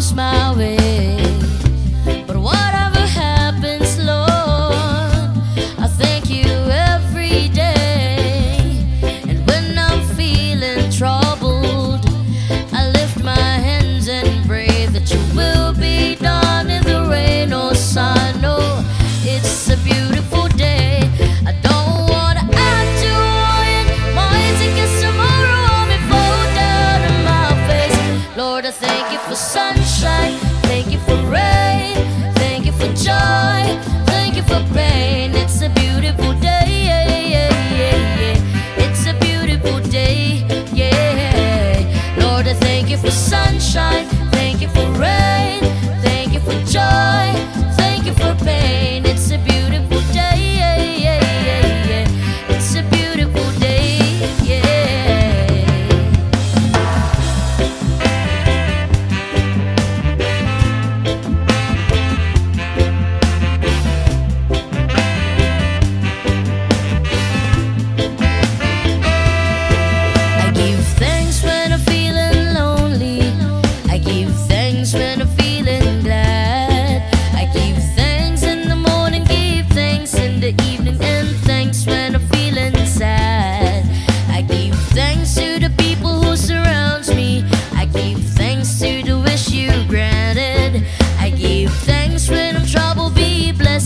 smiling. joy. Thank you for pain. It's a beautiful day. It's a beautiful day. Yeah. Lord, I thank you for sunshine.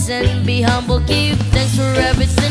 and be humble. Give thanks for everything.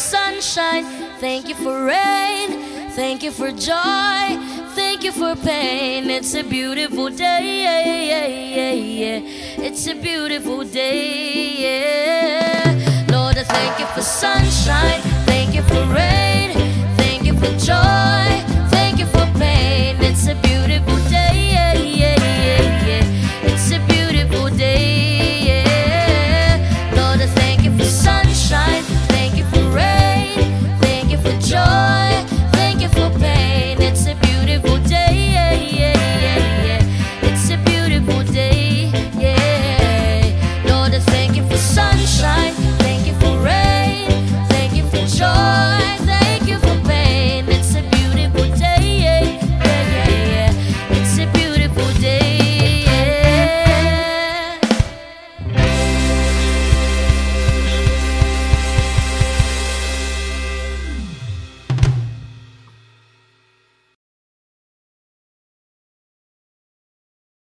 sunshine. Thank you for rain. Thank you for joy. Thank you for pain. It's a beautiful day. Yeah, yeah, yeah, it's a beautiful day. Lord, I thank you for sunshine. Thank you for rain.